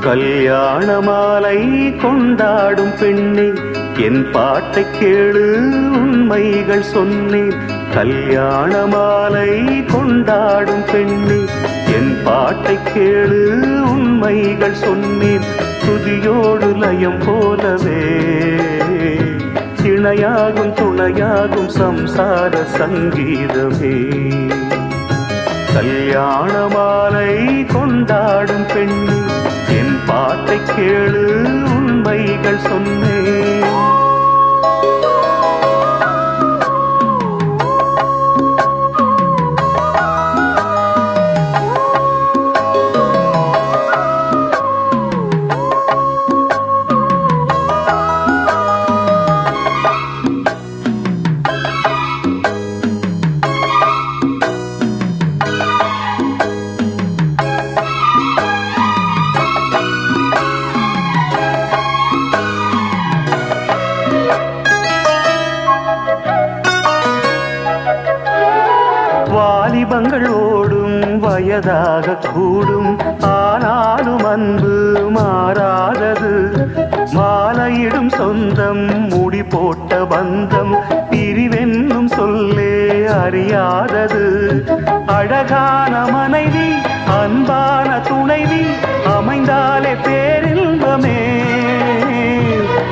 கல்யாண மாலை கொண்டாடும் பெண்ணே என் பாட்டை கேளு உண்மைகள் சொன்னேன். கல்யாண மாலை கொண்டாடும் பெண்ணே என் பாட்டை கேளு உண்மைகள் சொன்னேன். துதியோடு லயம் போலவே இணையாகும் துணையாகும் சம்சார சங்கீதமே. கல்யாண மாலை கொண்டாடும் பெண் என் பாட்டை கேளு உண்மைகள் சொன்னேன். வயதாக கூடும். ஆனாலும் அன்பு மாறாதது. மாலையிடும் சொந்தம் முடி போட்ட பந்தம் பிரிவென்னும் சொல்லே அறியாதது. அழகான மனைவி அன்பான துணைவி அமைந்தாலே பேரின்பமே.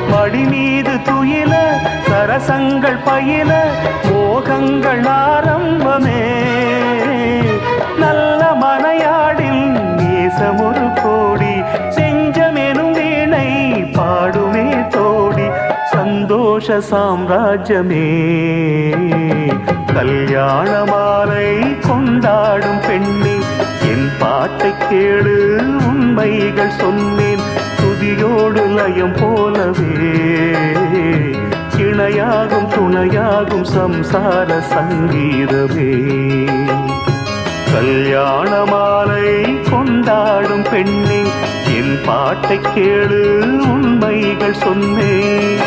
மடி மீது துயில சரசங்கள் பயில மோகங்கள் சந்தோஷ சாம்ராஜ்யமே. கல்யாண மாலை கொண்டாடும் பெண்ணே என் பாட்டை கேளு உண்மைகள் சொன்னேன் துதியோடு லயம் போலவே. இணையாகும் துணையாகும் சம்சார சங்கீதமே. கல்யாண மாலை கொண்டாடும் பெண்ணே என் பாட்டை கேளு உண்மைகள் சொன்னேன்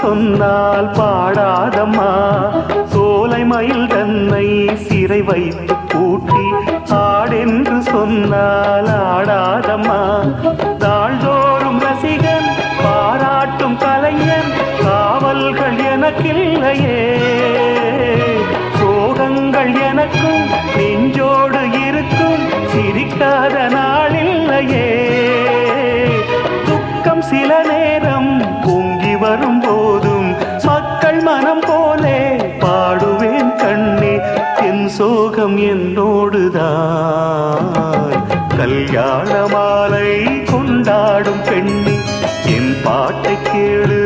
சொன்னால் பாடாதம்மா. சோலை மயில் தன்னை சிறை வைத்து பூட்டி ஆடென்று சொன்னால் ஆடாதம்மா. நாள்தோறும் ரசிகன் பாராட்டும் கலைஞன் காவல்கள் எனக்கில்லையே. சோகங்கள் எனக்கும் நெஞ்சோடு இருக்கும் சிரிக்காத நாளில்லையே. பாடும் பெண்ணே என் பாட்டை கேளு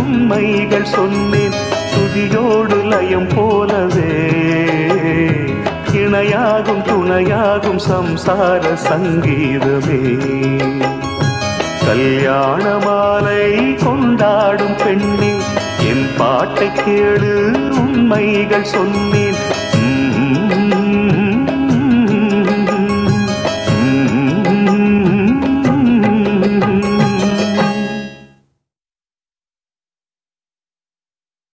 உண்மைகள் சொன்னேன். துதியோடு லயம் போலவே இணையாகும் துணையாகும் சம்சார சங்கீதமே. கல்யாண மாலை கொண்டாடும் பெண்ணே என் பாட்டை கேளு உண்மைகள் சொன்னேன்.